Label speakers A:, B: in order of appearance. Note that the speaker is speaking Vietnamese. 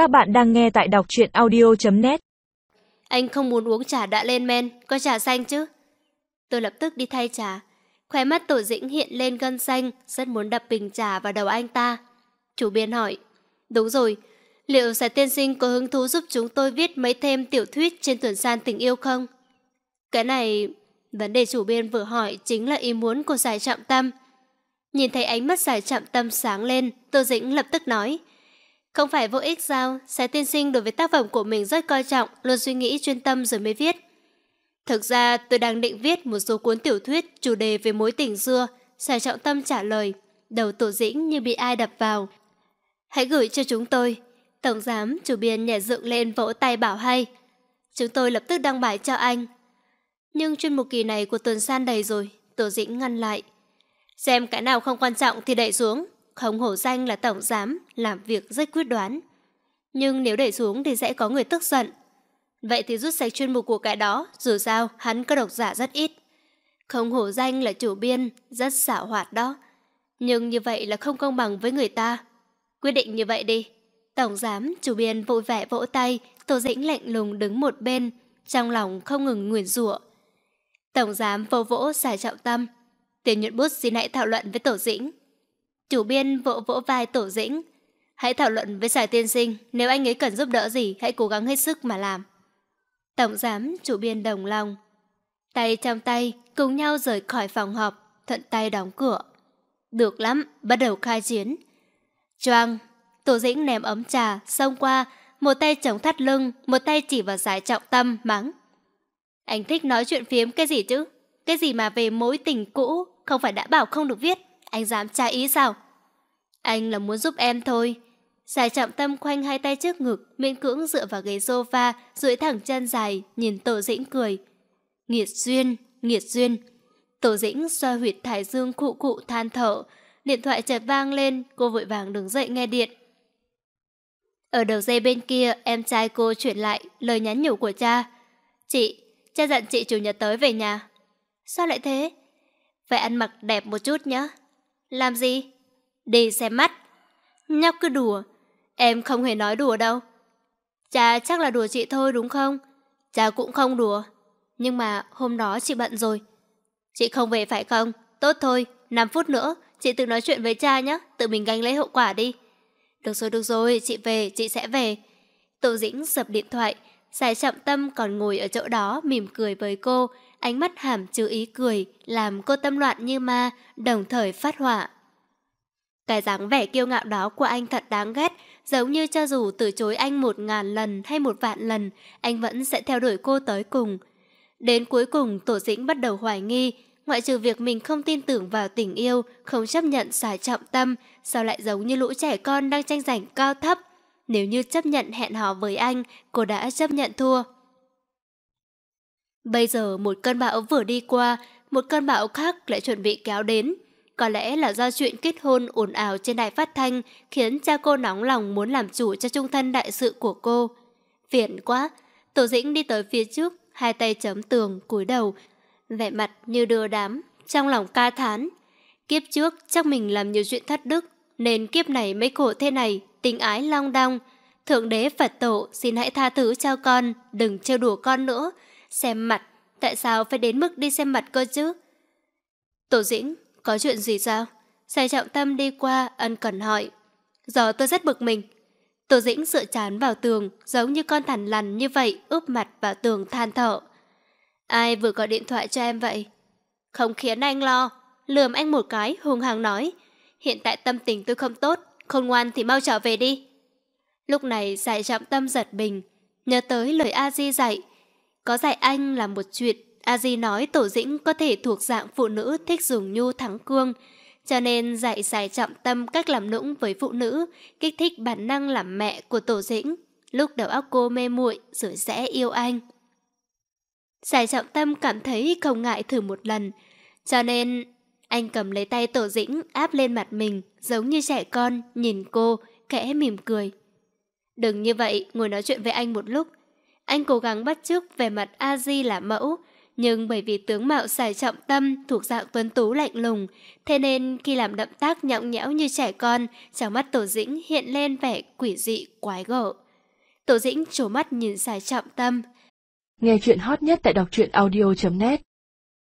A: Các bạn đang nghe tại đọc truyện audio.net
B: Anh không muốn uống trà đã lên men, có trà xanh chứ? Tôi lập tức đi thay trà. Khóe mắt tổ dĩnh hiện lên gân xanh, rất muốn đập bình trà vào đầu anh ta. Chủ biên hỏi, đúng rồi, liệu giải tiên sinh có hứng thú giúp chúng tôi viết mấy thêm tiểu thuyết trên tuần san tình yêu không? Cái này, vấn đề chủ biên vừa hỏi chính là ý muốn của giải trọng tâm. Nhìn thấy ánh mắt giải trọng tâm sáng lên, Tô Dĩnh lập tức nói, không phải vô ích sao, Sái tiên sinh đối với tác phẩm của mình rất coi trọng, luôn suy nghĩ chuyên tâm rồi mới viết. Thực ra tôi đang định viết một số cuốn tiểu thuyết chủ đề về mối tình xưa, Sài trọng tâm trả lời, đầu tổ dĩnh như bị ai đập vào. Hãy gửi cho chúng tôi. Tổng giám, chủ biên nhẹ dựng lên vỗ tay bảo hay. Chúng tôi lập tức đăng bài cho anh. Nhưng chuyên mục kỳ này của tuần san đầy rồi, tổ dĩnh ngăn lại. Xem cái nào không quan trọng thì đẩy xuống, không hổ danh là tổng giám, làm việc rất quyết đoán. Nhưng nếu đẩy xuống thì sẽ có người tức giận. Vậy thì rút sạch chuyên mục của cái đó, dù sao hắn có độc giả rất ít. Không hổ danh là chủ biên, rất xảo hoạt đó. Nhưng như vậy là không công bằng với người ta. Quyết định như vậy đi. Tổng giám, chủ biên vội vẻ vỗ tay, Tô Dĩnh lạnh lùng đứng một bên, trong lòng không ngừng nguyền rủa. Tổng giám vô vỗ xài trọng tâm. Tiền nhuận bút xin hãy thảo luận với Tổ Dĩnh. Chủ biên vỗ vỗ vai Tổ Dĩnh. Hãy thảo luận với Sài Tiên Sinh, nếu anh ấy cần giúp đỡ gì, hãy cố gắng hết sức mà làm. Tổng giám, chủ biên đồng lòng. Tay trong tay, cùng nhau rời khỏi phòng họp, thuận tay đóng cửa. Được lắm, bắt đầu khai chiến. Choang, Tổ Dĩnh ném ấm trà, xông qua, một tay chống thắt lưng, một tay chỉ vào giải trọng tâm, mắng. Anh thích nói chuyện phiếm cái gì chứ? Cái gì mà về mối tình cũ, không phải đã bảo không được viết, anh dám tra ý sao? Anh là muốn giúp em thôi. Giải trọng tâm khoanh hai tay trước ngực, miễn cưỡng dựa vào ghế sofa, duỗi thẳng chân dài, nhìn Tổ Dĩnh cười. Nghiệt duyên, nghiệt duyên. Tổ Dĩnh xoa huyệt thái dương cụ cụ than thở. Điện thoại chợt vang lên, cô vội vàng đứng dậy nghe điện. Ở đầu dây bên kia, em trai cô chuyển lại lời nhắn nhủ của cha. Chị, cha dặn chị chủ nhật tới về nhà. Sao lại thế? Phải ăn mặc đẹp một chút nhé. Làm gì? Đi xem mắt. Nhóc cứ đùa. Em không hề nói đùa đâu. Cha chắc là đùa chị thôi đúng không? Cha cũng không đùa. Nhưng mà hôm đó chị bận rồi. Chị không về phải không? Tốt thôi, 5 phút nữa, chị tự nói chuyện với cha nhé, tự mình gánh lấy hậu quả đi. Được rồi, được rồi, chị về, chị sẽ về. Tô Dĩnh sập điện thoại, Giải trọng tâm còn ngồi ở chỗ đó mỉm cười với cô, ánh mắt hàm chứa ý cười, làm cô tâm loạn như ma, đồng thời phát hỏa. Cái dáng vẻ kiêu ngạo đó của anh thật đáng ghét, giống như cho dù từ chối anh một ngàn lần hay một vạn lần, anh vẫn sẽ theo đuổi cô tới cùng. Đến cuối cùng, Tổ Dĩnh bắt đầu hoài nghi, ngoại trừ việc mình không tin tưởng vào tình yêu, không chấp nhận xài trọng tâm, sao lại giống như lũ trẻ con đang tranh giành cao thấp. Nếu như chấp nhận hẹn hò với anh, cô đã chấp nhận thua. Bây giờ một cơn bão vừa đi qua, một cơn bão khác lại chuẩn bị kéo đến. Có lẽ là do chuyện kết hôn ồn ào trên đài phát thanh khiến cha cô nóng lòng muốn làm chủ cho trung thân đại sự của cô. Phiền quá, Tổ Dĩnh đi tới phía trước, hai tay chấm tường, cúi đầu, vẻ mặt như đưa đám, trong lòng ca thán. Kiếp trước chắc mình làm nhiều chuyện thất đức, nên kiếp này mới khổ thế này, tình ái long đong. Thượng đế Phật tổ xin hãy tha thứ cho con, đừng trêu đùa con nữa. Xem mặt, tại sao phải đến mức đi xem mặt cơ chứ? Tổ dĩnh, có chuyện gì sao? Sai trọng tâm đi qua, ân cần hỏi. Giờ tôi rất bực mình. Tổ dĩnh dựa chán vào tường, giống như con thằn lằn như vậy, úp mặt vào tường than thở. Ai vừa gọi điện thoại cho em vậy? Không khiến anh lo. Lườm anh một cái, hung hăng nói. Hiện tại tâm tình tôi không tốt, không ngoan thì mau trở về đi. Lúc này giải trọng tâm giật mình, nhớ tới lời A-di dạy. Có dạy anh là một chuyện, A-di nói tổ dĩnh có thể thuộc dạng phụ nữ thích dùng nhu thắng cương, cho nên dạy giải trọng tâm cách làm nũng với phụ nữ, kích thích bản năng làm mẹ của tổ dĩnh. Lúc đầu óc cô mê muội rồi sẽ yêu anh. Giải trọng tâm cảm thấy không ngại thử một lần, cho nên anh cầm lấy tay tổ dĩnh áp lên mặt mình, giống như trẻ con, nhìn cô, kẽ mỉm cười. Đừng như vậy, ngồi nói chuyện với anh một lúc. Anh cố gắng bắt chước về mặt A-di là mẫu, nhưng bởi vì tướng mạo xài trọng tâm thuộc dạng tuấn tú lạnh lùng, thế nên khi làm động tác nhõng nhẽo như trẻ con, trong mắt tổ dĩnh hiện lên vẻ quỷ dị quái gở. Tổ dĩnh trố mắt nhìn xài trọng tâm.
A: Nghe chuyện hot nhất tại đọc truyện audio.net